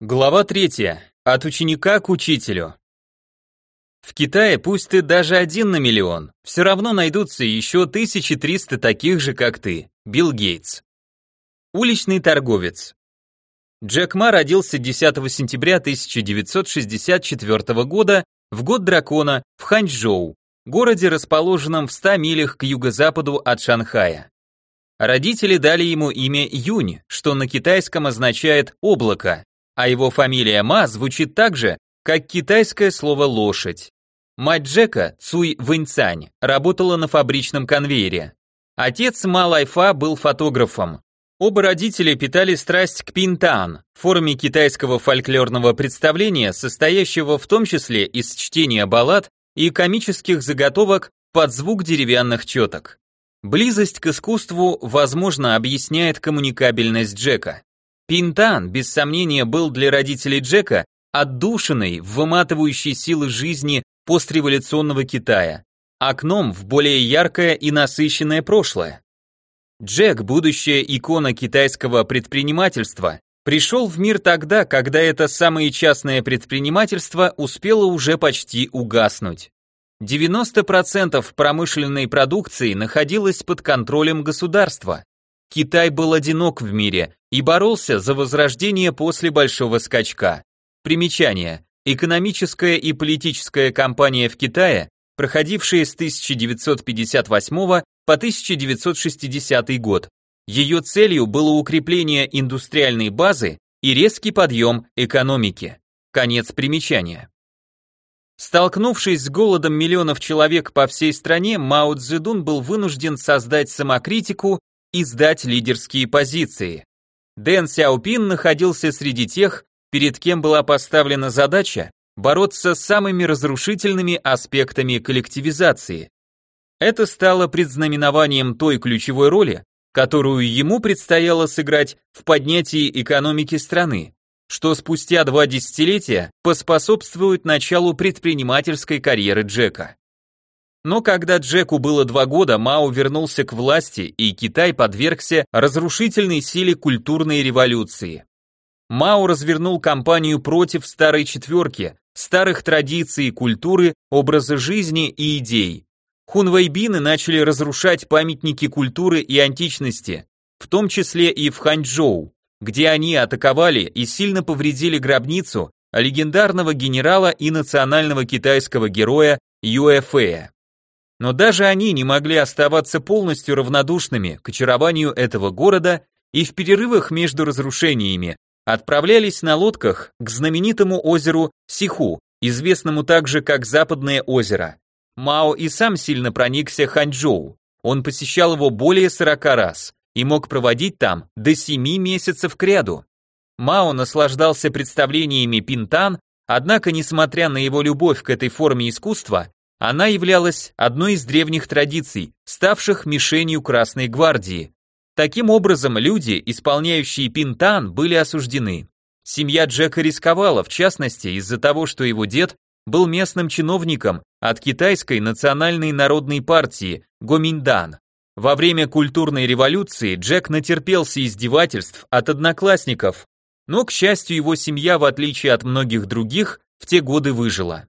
Глава 3. От ученика к учителю. В Китае пусть ты даже один на миллион, все равно найдутся еще 1300 таких же, как ты. Билл Гейтс. Уличный торговец. Джек Ма родился 10 сентября 1964 года в год дракона в Ханчжоу, городе, расположенном в 100 милях к юго-западу от Шанхая. Родители дали ему имя Юнь, что на китайском означает «облако», а его фамилия Ма звучит так же, как китайское слово «лошадь». Мать Джека, Цуй Вэньцань, работала на фабричном конвейере. Отец Ма Лайфа был фотографом. Оба родителя питали страсть к пинтан, форме китайского фольклорного представления, состоящего в том числе из чтения баллад и комических заготовок под звук деревянных четок. Близость к искусству, возможно, объясняет коммуникабельность Джека. Пинтан, без сомнения, был для родителей Джека отдушиной, выматывающей силы жизни постреволюционного Китая, окном в более яркое и насыщенное прошлое. Джек, будущая икона китайского предпринимательства, пришел в мир тогда, когда это самое частное предпринимательство успело уже почти угаснуть. 90% промышленной продукции находилось под контролем государства. Китай был одинок в мире и боролся за возрождение после большого скачка. Примечание. Экономическая и политическая кампания в Китае, проходившая с 1958 по 1960 год. Ее целью было укрепление индустриальной базы и резкий подъем экономики. Конец примечания. Столкнувшись с голодом миллионов человек по всей стране, Мао Цзэдун был вынужден создать самокритику и сдать лидерские позиции. Дэн Сяопин находился среди тех, перед кем была поставлена задача бороться с самыми разрушительными аспектами коллективизации. Это стало предзнаменованием той ключевой роли, которую ему предстояло сыграть в поднятии экономики страны, что спустя два десятилетия поспособствует началу предпринимательской карьеры Джека. Но когда Джеку было два года, Мао вернулся к власти, и Китай подвергся разрушительной силе культурной революции. Мао развернул кампанию против старой четверки, старых традиций, культуры, образа жизни и идей. Хунвейбины начали разрушать памятники культуры и античности, в том числе и в Ханчжоу, где они атаковали и сильно повредили гробницу легендарного генерала и национального китайского героя Юэфэя. Но даже они не могли оставаться полностью равнодушными к очарованию этого города и в перерывах между разрушениями отправлялись на лодках к знаменитому озеру Сиху, известному также как Западное озеро. Мао и сам сильно проникся Ханчжоу. Он посещал его более 40 раз и мог проводить там до 7 месяцев кряду. Мао наслаждался представлениями Пинтан, однако, несмотря на его любовь к этой форме искусства, она являлась одной из древних традиций, ставших мишенью Красной гвардии. Таким образом, люди, исполняющие пинтан, были осуждены. Семья Джека рисковала, в частности, из-за того, что его дед был местным чиновником от китайской национальной народной партии Гоминдан. Во время культурной революции Джек натерпелся издевательств от одноклассников, но, к счастью, его семья, в отличие от многих других, в те годы выжила.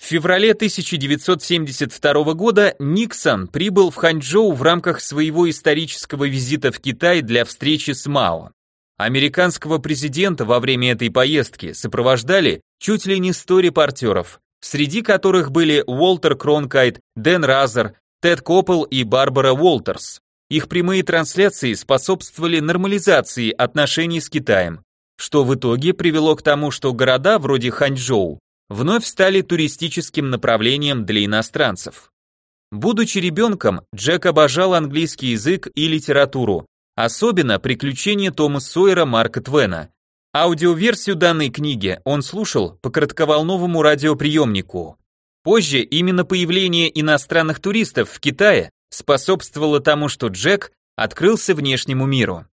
В феврале 1972 года Никсон прибыл в Ханчжоу в рамках своего исторического визита в Китай для встречи с Мао. Американского президента во время этой поездки сопровождали чуть ли не 100 репортеров, среди которых были Уолтер Кронкайт, Дэн Разер, Тед Коппел и Барбара Уолтерс. Их прямые трансляции способствовали нормализации отношений с Китаем, что в итоге привело к тому, что города вроде Ханчжоу вновь стали туристическим направлением для иностранцев. Будучи ребенком, Джек обожал английский язык и литературу, особенно приключения Тома Сойера Марка Твена. Аудиоверсию данной книги он слушал по коротковолновому радиоприемнику. Позже именно появление иностранных туристов в Китае способствовало тому, что Джек открылся внешнему миру.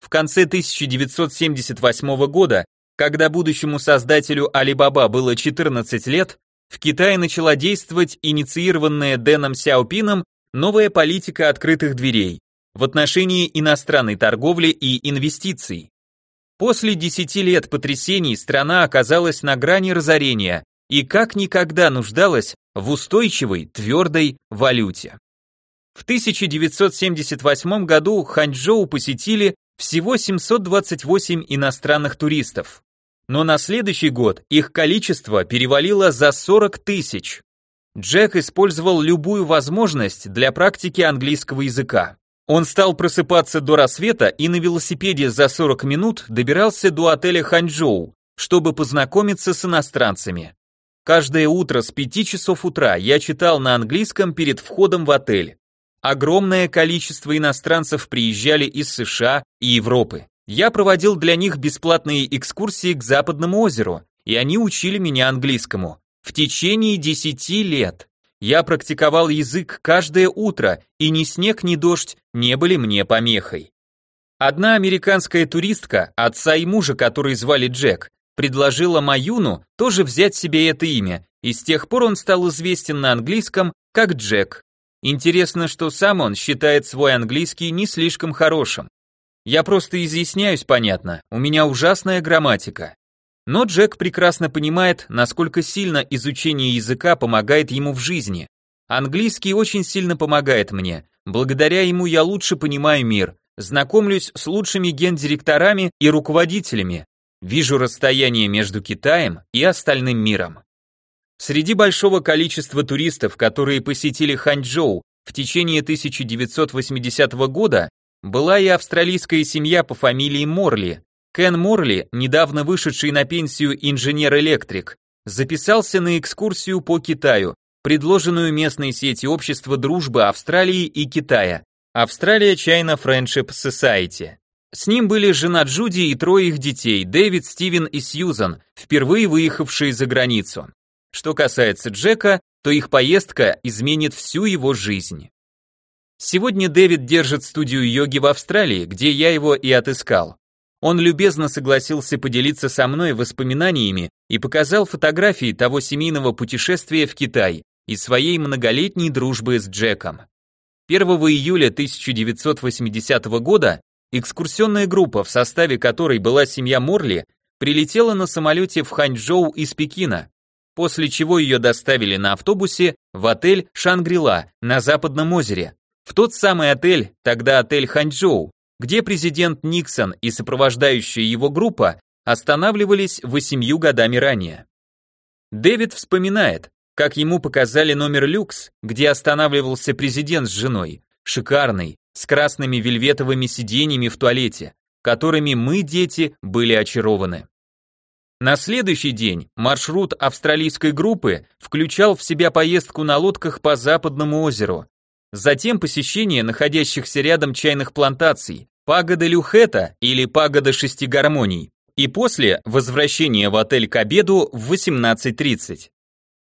В конце 1978 года когда будущему создателю Alibaba было 14 лет, в Китае начала действовать инициированная Дэном Сяопином новая политика открытых дверей в отношении иностранной торговли и инвестиций. После 10 лет потрясений страна оказалась на грани разорения и как никогда нуждалась в устойчивой, твердой валюте. В 1978 году Ханчжоу посетили всего 728 иностранных туристов. Но на следующий год их количество перевалило за 40 тысяч. Джек использовал любую возможность для практики английского языка. Он стал просыпаться до рассвета и на велосипеде за 40 минут добирался до отеля Ханчжоу, чтобы познакомиться с иностранцами. Каждое утро с 5 часов утра я читал на английском перед входом в отель. Огромное количество иностранцев приезжали из США и Европы. Я проводил для них бесплатные экскурсии к Западному озеру, и они учили меня английскому. В течение 10 лет. Я практиковал язык каждое утро, и ни снег, ни дождь не были мне помехой. Одна американская туристка, отца и мужа, который звали Джек, предложила Маюну тоже взять себе это имя, и с тех пор он стал известен на английском как Джек. Интересно, что сам он считает свой английский не слишком хорошим. Я просто изъясняюсь, понятно, у меня ужасная грамматика. Но Джек прекрасно понимает, насколько сильно изучение языка помогает ему в жизни. Английский очень сильно помогает мне. Благодаря ему я лучше понимаю мир, знакомлюсь с лучшими гендиректорами и руководителями, вижу расстояние между Китаем и остальным миром. Среди большого количества туристов, которые посетили Ханчжоу в течение 1980 года, была и австралийская семья по фамилии Морли. Кен Морли, недавно вышедший на пенсию инженер-электрик, записался на экскурсию по Китаю, предложенную местной сетью общества дружбы Австралии и Китая, Австралия China Friendship Society. С ним были жена Джуди и трое их детей, Дэвид, Стивен и Сьюзан, впервые выехавшие за границу. Что касается Джека, то их поездка изменит всю его жизнь. Сегодня Дэвид держит студию йоги в Австралии, где я его и отыскал. Он любезно согласился поделиться со мной воспоминаниями и показал фотографии того семейного путешествия в Китай и своей многолетней дружбы с Джеком. 1 июля 1980 года экскурсионная группа, в составе которой была семья Морли, прилетела на самолете в Ханчжоу из Пекина, после чего ее доставили на автобусе в отель Шангрила на Западном озере, в тот самый отель, тогда отель Ханчжоу, где президент Никсон и сопровождающая его группа останавливались восемью годами ранее. Дэвид вспоминает, как ему показали номер люкс, где останавливался президент с женой, шикарный, с красными вельветовыми сиденьями в туалете, которыми мы, дети, были очарованы. На следующий день маршрут австралийской группы включал в себя поездку на лодках по Западному озеру, затем посещение находящихся рядом чайных плантаций, пагода Люхета или пагода шести гармоний, и после возвращение в отель к обеду в 18.30.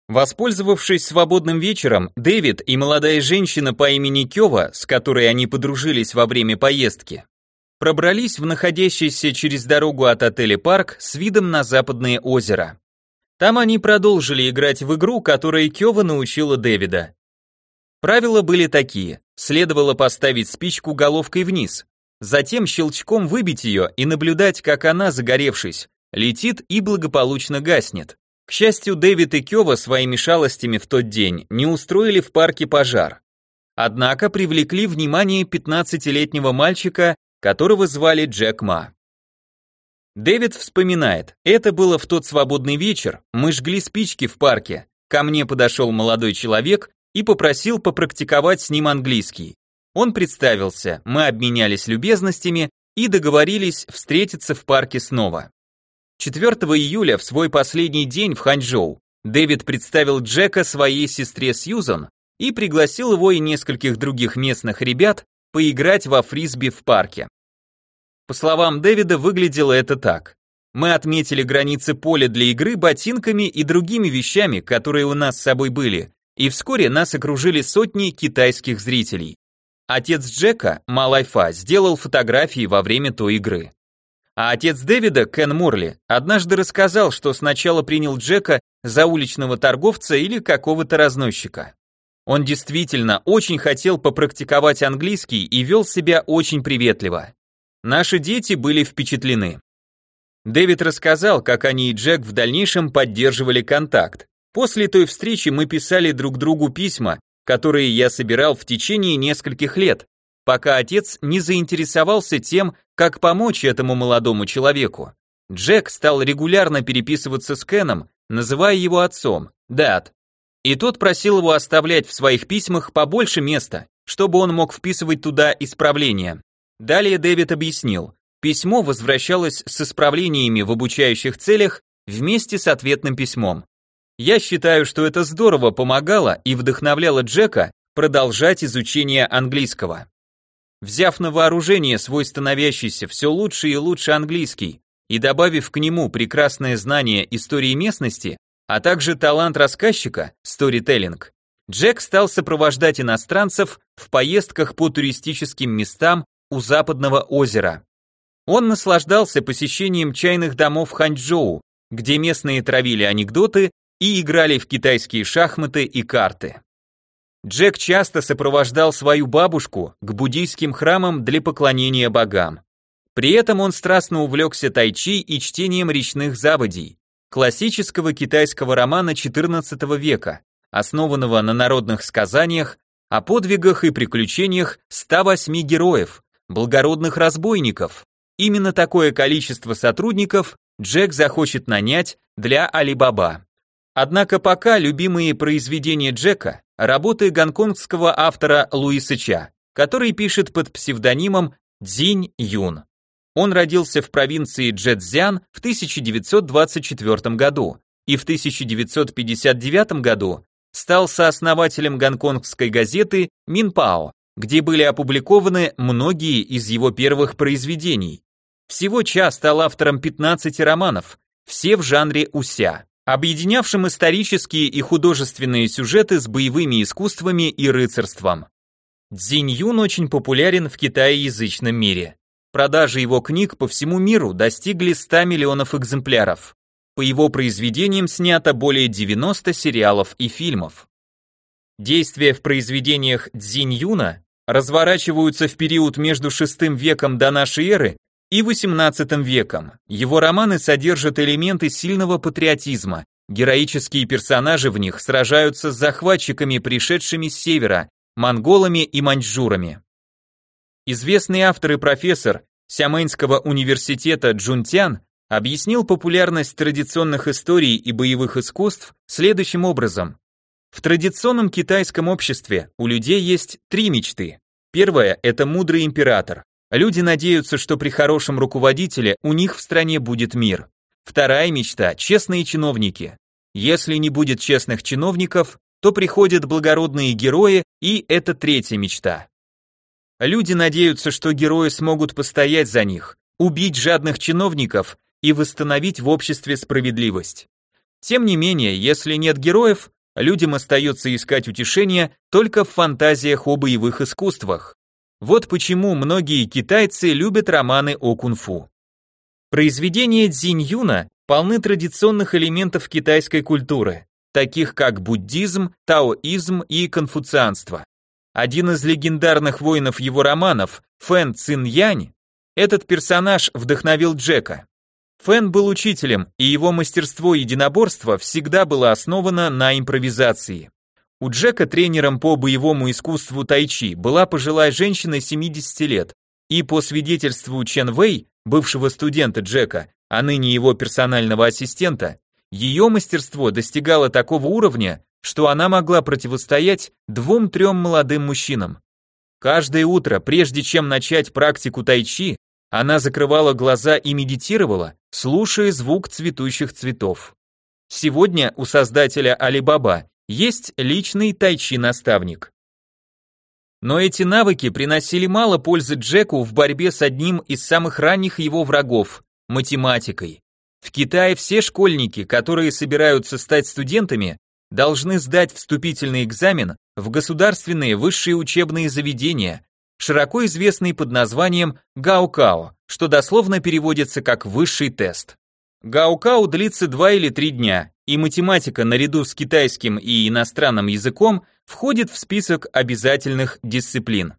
Воспользовавшись свободным вечером, Дэвид и молодая женщина по имени Кёва, с которой они подружились во время поездки, пробрались в находящийся через дорогу от отеля парк с видом на западное озеро. Там они продолжили играть в игру, которой Кёва научила Дэвида. Правила были такие. Следовало поставить спичку головкой вниз, затем щелчком выбить ее и наблюдать, как она, загоревшись, летит и благополучно гаснет. К счастью, Дэвид и Кёва своими шалостями в тот день не устроили в парке пожар. Однако привлекли внимание 15-летнего мальчика которого звали Джек Ма. Дэвид вспоминает, это было в тот свободный вечер, мы жгли спички в парке, ко мне подошел молодой человек и попросил попрактиковать с ним английский. Он представился, мы обменялись любезностями и договорились встретиться в парке снова. 4 июля, в свой последний день в Ханчжоу, Дэвид представил Джека своей сестре Сьюзан и пригласил его и нескольких других местных ребят поиграть во фрисби в парке. По словам Дэвида, выглядело это так. Мы отметили границы поля для игры ботинками и другими вещами, которые у нас с собой были, и вскоре нас окружили сотни китайских зрителей. Отец Джека, Малайфа, сделал фотографии во время той игры. А отец Дэвида, Кен Морли, однажды рассказал, что сначала принял Джека за уличного торговца или какого-то разносчика. Он действительно очень хотел попрактиковать английский и вел себя очень приветливо. Наши дети были впечатлены. Дэвид рассказал, как они и Джек в дальнейшем поддерживали контакт. После той встречи мы писали друг другу письма, которые я собирал в течение нескольких лет, пока отец не заинтересовался тем, как помочь этому молодому человеку. Джек стал регулярно переписываться с Кеном, называя его отцом, дад. И тот просил его оставлять в своих письмах побольше места, чтобы он мог вписывать туда исправления. Далее Дэвид объяснил, письмо возвращалось с исправлениями в обучающих целях вместе с ответным письмом. Я считаю, что это здорово помогало и вдохновляло Джека продолжать изучение английского. Взяв на вооружение свой становящийся все лучше и лучше английский и добавив к нему прекрасное знание истории местности, а также талант рассказчика, сторителлинг, Джек стал сопровождать иностранцев в поездках по туристическим местам у западного озера. Он наслаждался посещением чайных домов Ханчжоу, где местные травили анекдоты и играли в китайские шахматы и карты. Джек часто сопровождал свою бабушку к буддийским храмам для поклонения богам. При этом он страстно увлекся тайчи и чтением речных заводей, классического китайского романа XIV века, основанного на народных сказаниях о подвигах и приключениях 108 героев, благородных разбойников. Именно такое количество сотрудников Джек захочет нанять для Алибаба. Однако пока любимые произведения Джека – работы гонконгского автора Луиса Ча, который пишет под псевдонимом Дзинь Юн. Он родился в провинции Джэцзян в 1924 году и в 1959 году стал сооснователем гонконгской газеты Минпао, где были опубликованы многие из его первых произведений. Всего Ча стал автором 15 романов, все в жанре уся, объединявшим исторические и художественные сюжеты с боевыми искусствами и рыцарством. Цзинь Юн очень популярен в китаеязычном мире. Продажи его книг по всему миру достигли 100 миллионов экземпляров. По его произведениям снято более 90 сериалов и фильмов. Действия в произведениях Цзинь Юна разворачиваются в период между VI веком до нашей эры и XVIII веком. Его романы содержат элементы сильного патриотизма. Героические персонажи в них сражаются с захватчиками, пришедшими с севера, монголами и маньчжурами. Известный автор и профессор Сямэнского университета Джунтян объяснил популярность традиционных историй и боевых искусств следующим образом. В традиционном китайском обществе у людей есть три мечты. Первая – это мудрый император. Люди надеются, что при хорошем руководителе у них в стране будет мир. Вторая мечта – честные чиновники. Если не будет честных чиновников, то приходят благородные герои, и это третья мечта. Люди надеются, что герои смогут постоять за них, убить жадных чиновников и восстановить в обществе справедливость. Тем не менее, если нет героев, людям остается искать утешение только в фантазиях о боевых искусствах. Вот почему многие китайцы любят романы о кунг-фу. Произведения Цзинь Юна полны традиционных элементов китайской культуры, таких как буддизм, таоизм и конфуцианство. Один из легендарных воинов его романов, Фэн Цин Янь, этот персонаж вдохновил Джека. Фэн был учителем, и его мастерство единоборства всегда было основано на импровизации. У Джека тренером по боевому искусству тайчи была пожилая женщина 70 лет, и по свидетельству Чен Вэй, бывшего студента Джека, а ныне его персонального ассистента, ее мастерство достигало такого уровня, что она могла противостоять двум-трем молодым мужчинам. Каждое утро, прежде чем начать практику тайчи, она закрывала глаза и медитировала, слушая звук цветущих цветов. Сегодня у создателя Алибаба есть личный тайчи-наставник. Но эти навыки приносили мало пользы Джеку в борьбе с одним из самых ранних его врагов – математикой. В Китае все школьники, которые собираются стать студентами, должны сдать вступительный экзамен в государственные высшие учебные заведения, широко известный под названием Гаукао, что дословно переводится как «высший тест». Гаукао длится два или три дня, и математика наряду с китайским и иностранным языком входит в список обязательных дисциплин.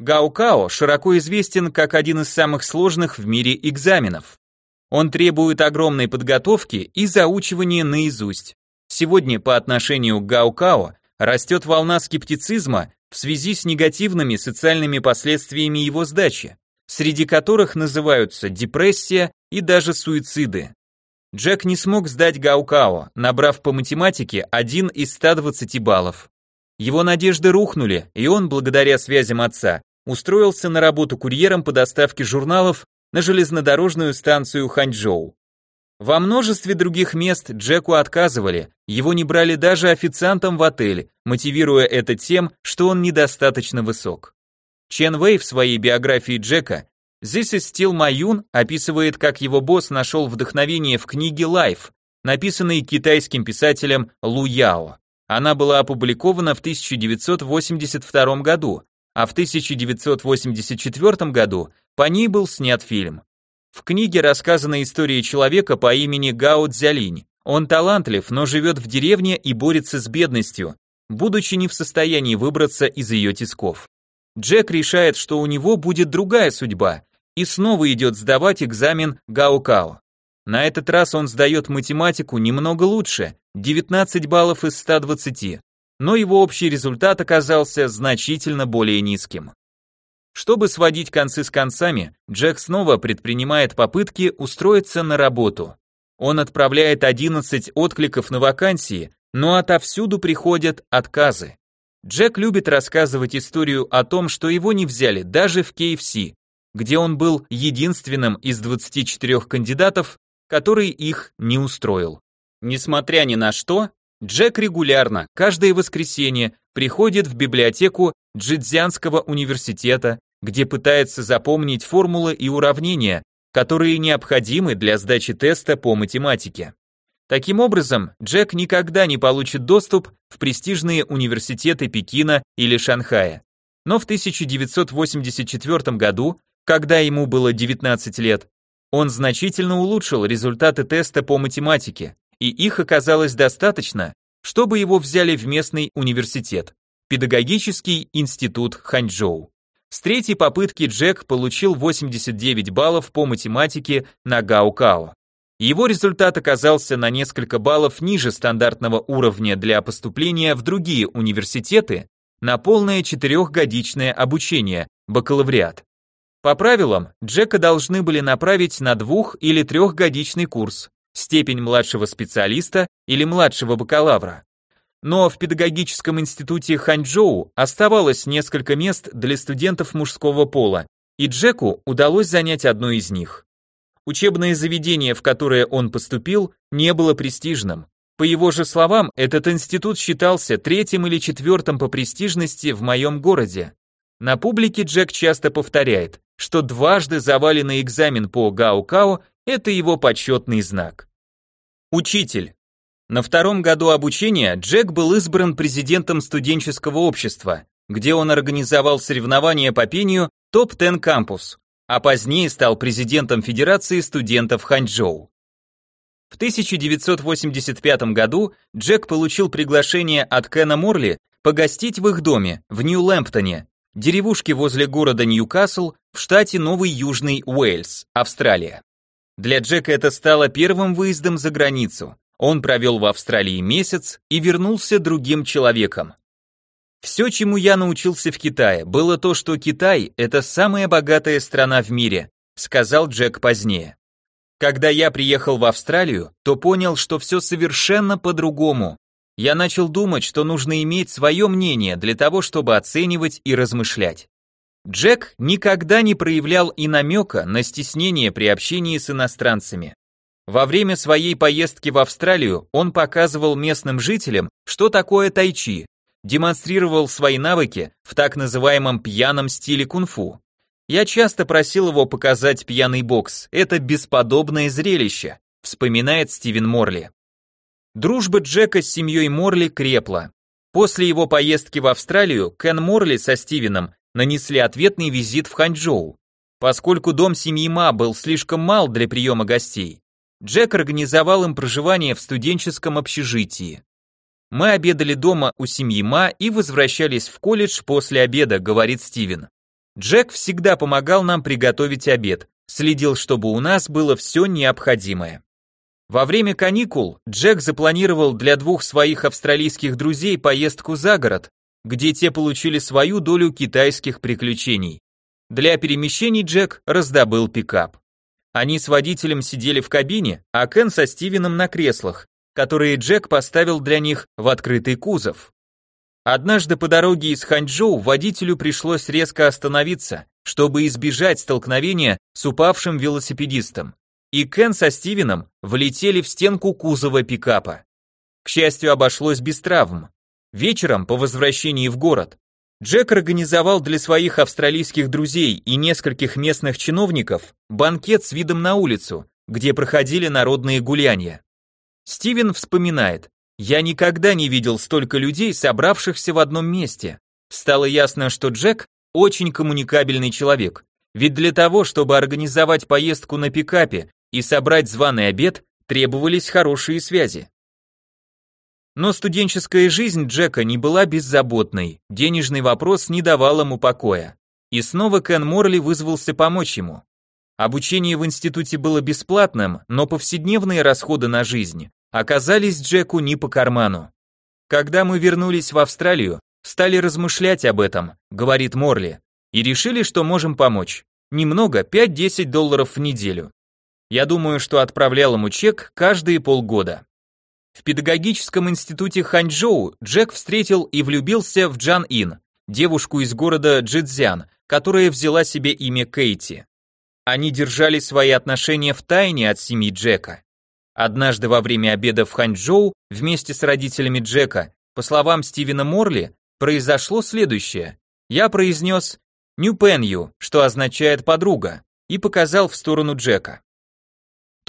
Гаукао широко известен как один из самых сложных в мире экзаменов. Он требует огромной подготовки и заучивания наизусть. Сегодня по отношению к Гаукао растет волна скептицизма в связи с негативными социальными последствиями его сдачи, среди которых называются депрессия и даже суициды. Джек не смог сдать Гаукао, набрав по математике один из 120 баллов. Его надежды рухнули, и он, благодаря связям отца, устроился на работу курьером по доставке журналов на железнодорожную станцию Ханчжоу. Во множестве других мест Джеку отказывали, его не брали даже официантом в отель, мотивируя это тем, что он недостаточно высок. Чен Вэй в своей биографии Джека This is Still My Yun описывает, как его босс нашел вдохновение в книге Life, написанной китайским писателем Лу Яо. Она была опубликована в 1982 году, а в 1984 году по ней был снят фильм. В книге рассказана история человека по имени Гао Цзялинь. Он талантлив, но живет в деревне и борется с бедностью, будучи не в состоянии выбраться из ее тисков. Джек решает, что у него будет другая судьба, и снова идет сдавать экзамен Гао-Као. На этот раз он сдает математику немного лучше, 19 баллов из 120, но его общий результат оказался значительно более низким. Чтобы сводить концы с концами, Джек снова предпринимает попытки устроиться на работу. Он отправляет 11 откликов на вакансии, но отовсюду приходят отказы. Джек любит рассказывать историю о том, что его не взяли даже в KFC, где он был единственным из 24 кандидатов, который их не устроил. Несмотря ни на что, Джек регулярно, каждое воскресенье, приходит в библиотеку Джидзянского университета, где пытается запомнить формулы и уравнения, которые необходимы для сдачи теста по математике. Таким образом, Джек никогда не получит доступ в престижные университеты Пекина или Шанхая. Но в 1984 году, когда ему было 19 лет, он значительно улучшил результаты теста по математике, и их оказалось достаточно, чтобы его взяли в местный университет, педагогический институт Ханчжоу. С третьей попытки Джек получил 89 баллов по математике на Гаукао. Его результат оказался на несколько баллов ниже стандартного уровня для поступления в другие университеты на полное четырехгодичное обучение, бакалавриат. По правилам, Джека должны были направить на двух- или трехгодичный курс, степень младшего специалиста или младшего бакалавра. Но в педагогическом институте Ханчжоу оставалось несколько мест для студентов мужского пола, и Джеку удалось занять одно из них. Учебное заведение, в которое он поступил, не было престижным. По его же словам, этот институт считался третьим или четвертым по престижности в моем городе. На публике Джек часто повторяет, что дважды заваленный экзамен по Гао-Као – это его почетный знак. Учитель. На втором году обучения Джек был избран президентом студенческого общества, где он организовал соревнования по пению Топ-10 Кампус, а позднее стал президентом Федерации студентов Ханчжоу. В 1985 году Джек получил приглашение от Кена Морли погостить в их доме в Нью-Лэмптоне, деревушке возле города Ньюкасл в штате Новый Южный Уэльс, Австралия. Для Джека это стало первым выездом за границу, он провел в Австралии месяц и вернулся другим человеком. Все, чему я научился в Китае, было то, что Китай – это самая богатая страна в мире, сказал Джек позднее. Когда я приехал в Австралию, то понял, что все совершенно по-другому. Я начал думать, что нужно иметь свое мнение для того, чтобы оценивать и размышлять. Джек никогда не проявлял и намека на стеснение при общении с иностранцами. Во время своей поездки в Австралию он показывал местным жителям, что такое тайчи, демонстрировал свои навыки в так называемом пьяном стиле кунг-фу. Я часто просил его показать пьяный бокс, это бесподобное зрелище, вспоминает Стивен Морли. Дружба Джека с семьей Морли крепла. После его поездки в Австралию Кен Морли со Стивеном нанесли ответный визит в Ханчжоу. Поскольку дом семьи Ма был слишком мал для приема гостей, Джек организовал им проживание в студенческом общежитии. Мы обедали дома у семьи Ма и возвращались в колледж после обеда, говорит Стивен. Джек всегда помогал нам приготовить обед, следил, чтобы у нас было все необходимое. Во время каникул Джек запланировал для двух своих австралийских друзей поездку за город, где те получили свою долю китайских приключений. Для перемещений Джек раздобыл пикап. Они с водителем сидели в кабине, а Кен со Стивеном на креслах, которые Джек поставил для них в открытый кузов. Однажды по дороге из Ханчжоу водителю пришлось резко остановиться, чтобы избежать столкновения с упавшим велосипедистом. И Кен со Стивеном влетели в стенку кузова пикапа. К счастью, обошлось без травм. Вечером, по возвращении в город, Джек организовал для своих австралийских друзей и нескольких местных чиновников банкет с видом на улицу, где проходили народные гуляния. Стивен вспоминает, «Я никогда не видел столько людей, собравшихся в одном месте. Стало ясно, что Джек очень коммуникабельный человек, ведь для того, чтобы организовать поездку на пикапе и собрать званый обед, требовались хорошие связи. Но студенческая жизнь Джека не была беззаботной, денежный вопрос не давал ему покоя. И снова Кен Морли вызвался помочь ему. Обучение в институте было бесплатным, но повседневные расходы на жизнь оказались Джеку не по карману. Когда мы вернулись в Австралию, стали размышлять об этом, говорит Морли, и решили, что можем помочь. Немного, 5-10 долларов в неделю. Я думаю, что отправлял ему чек каждые полгода. В педагогическом институте Ханчжоу Джек встретил и влюбился в Джан Ин, девушку из города Джидзян, которая взяла себе имя Кейти. Они держали свои отношения в тайне от семьи Джека. Однажды во время обеда в Ханчжоу вместе с родителями Джека, по словам Стивена Морли, произошло следующее. Я произнес «Ню Пенью», что означает «подруга», и показал в сторону Джека.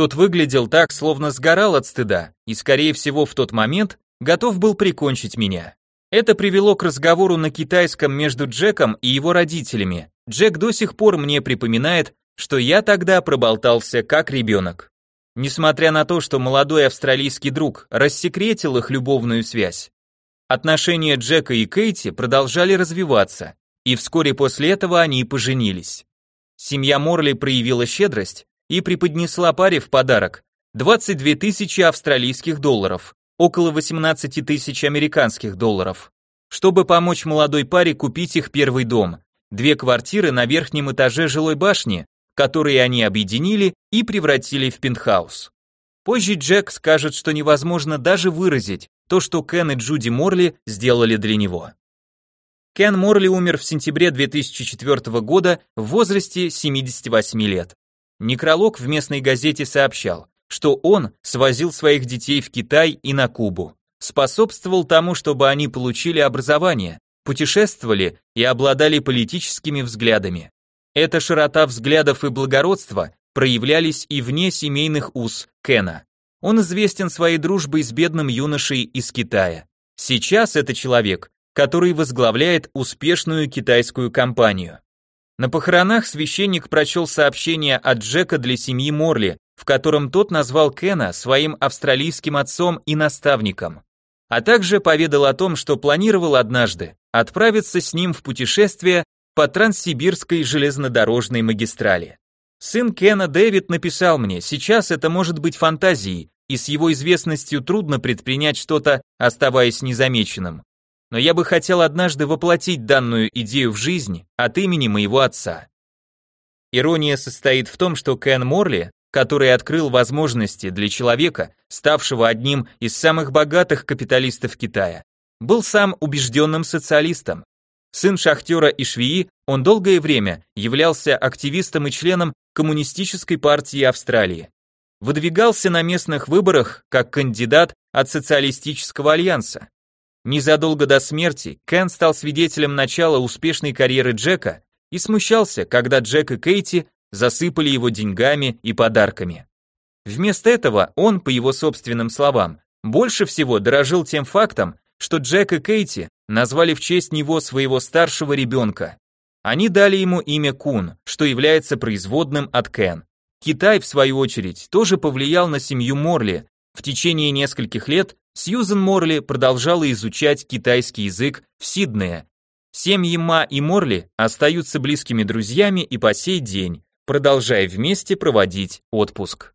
Тот выглядел так, словно сгорал от стыда, и, скорее всего, в тот момент готов был прикончить меня. Это привело к разговору на китайском между Джеком и его родителями. Джек до сих пор мне припоминает, что я тогда проболтался как ребенок. Несмотря на то, что молодой австралийский друг рассекретил их любовную связь, отношения Джека и Кейти продолжали развиваться, и вскоре после этого они поженились. Семья Морли проявила щедрость и преподнесла паре в подарок 22 тысячи австралийских долларов, около 18 тысяч американских долларов, чтобы помочь молодой паре купить их первый дом, две квартиры на верхнем этаже жилой башни, которые они объединили и превратили в пентхаус. Позже Джек скажет, что невозможно даже выразить то, что Кен и Джуди Морли сделали для него. Кен Морли умер в сентябре 2004 года в возрасте 78 лет. Некролог в местной газете сообщал, что он свозил своих детей в Китай и на Кубу, способствовал тому, чтобы они получили образование, путешествовали и обладали политическими взглядами. Эта широта взглядов и благородство проявлялись и вне семейных уз Кена. Он известен своей дружбой с бедным юношей из Китая. Сейчас это человек, который возглавляет успешную китайскую компанию. На похоронах священник прочел сообщение от Джека для семьи Морли, в котором тот назвал Кена своим австралийским отцом и наставником, а также поведал о том, что планировал однажды отправиться с ним в путешествие по Транссибирской железнодорожной магистрали. Сын Кена Дэвид написал мне, сейчас это может быть фантазией, и с его известностью трудно предпринять что-то, оставаясь незамеченным но я бы хотел однажды воплотить данную идею в жизнь от имени моего отца. Ирония состоит в том, что Кен Морли, который открыл возможности для человека, ставшего одним из самых богатых капиталистов Китая, был сам убежденным социалистом. Сын шахтера и швеи, он долгое время являлся активистом и членом Коммунистической партии Австралии. Выдвигался на местных выборах как кандидат от Социалистического альянса. Незадолго до смерти Кен стал свидетелем начала успешной карьеры Джека и смущался, когда Джек и Кейти засыпали его деньгами и подарками. Вместо этого он, по его собственным словам, больше всего дорожил тем фактом, что Джек и Кейти назвали в честь него своего старшего ребенка. Они дали ему имя Кун, что является производным от Кен. Китай, в свою очередь, тоже повлиял на семью Морли. В течение нескольких лет Сьюзен Морли продолжала изучать китайский язык в Сиднее. Семьи Ма и Морли остаются близкими друзьями и по сей день. продолжая вместе проводить отпуск.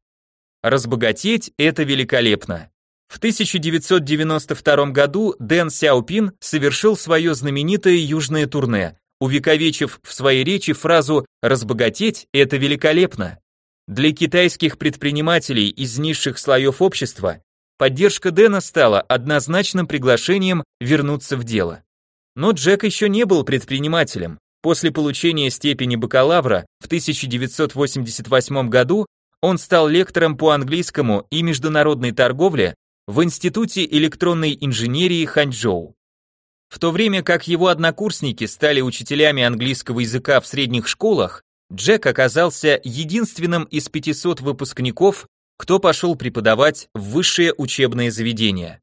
Разбогатеть – это великолепно. В 1992 году Дэн Сяопин совершил свое знаменитое южное турне, увековечив в своей речи фразу «разбогатеть – это великолепно». Для китайских предпринимателей из низших слоев общества поддержка Дэна стала однозначным приглашением вернуться в дело. Но Джек еще не был предпринимателем. После получения степени бакалавра в 1988 году он стал лектором по английскому и международной торговле в Институте электронной инженерии Ханчжоу. В то время как его однокурсники стали учителями английского языка в средних школах, Джек оказался единственным из 500 выпускников, кто пошел преподавать в высшее учебное заведение.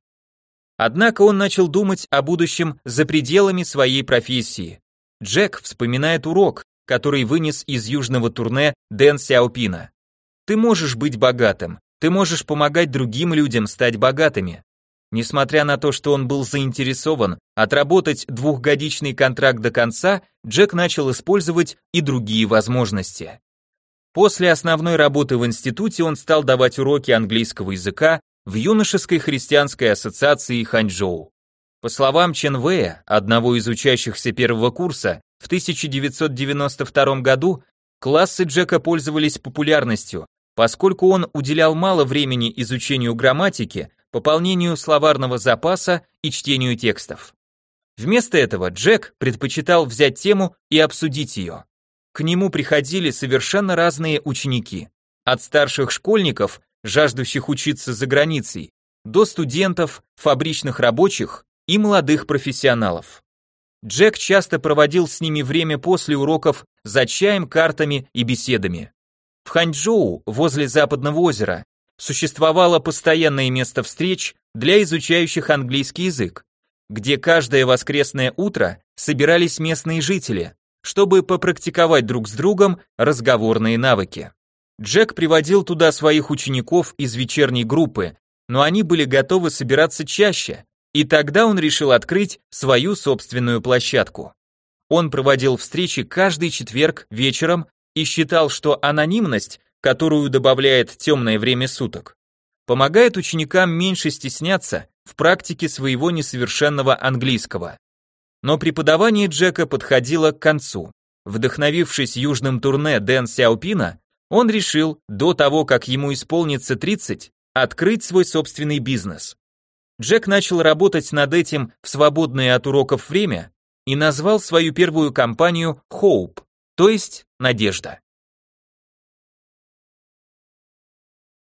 Однако он начал думать о будущем за пределами своей профессии. Джек вспоминает урок, который вынес из южного турне Дэн Сяопина. Ты можешь быть богатым, ты можешь помогать другим людям стать богатыми. Несмотря на то, что он был заинтересован отработать двухгодичный контракт до конца, Джек начал использовать и другие возможности. После основной работы в институте он стал давать уроки английского языка в юношеской христианской ассоциации Ханчжоу. По словам Чен Вэя, одного из учащихся первого курса, в 1992 году классы Джека пользовались популярностью, поскольку он уделял мало времени изучению грамматики, пополнению словарного запаса и чтению текстов. Вместо этого Джек предпочитал взять тему и обсудить ее. К нему приходили совершенно разные ученики, от старших школьников, жаждущих учиться за границей, до студентов, фабричных рабочих и молодых профессионалов. Джек часто проводил с ними время после уроков за чаем, картами и беседами. В Ханчжоу, возле Западного озера, существовало постоянное место встреч для изучающих английский язык, где каждое воскресное утро собирались местные жители, чтобы попрактиковать друг с другом разговорные навыки. Джек приводил туда своих учеников из вечерней группы, но они были готовы собираться чаще, и тогда он решил открыть свою собственную площадку. Он проводил встречи каждый четверг вечером и считал, что анонимность, которую добавляет темное время суток, помогает ученикам меньше стесняться в практике своего несовершенного английского. Но преподавание Джека подходило к концу. Вдохновившись южным турне Дэн Сяопина, он решил, до того, как ему исполнится 30, открыть свой собственный бизнес. Джек начал работать над этим в свободное от уроков время и назвал свою первую компанию Hope, то есть надежда.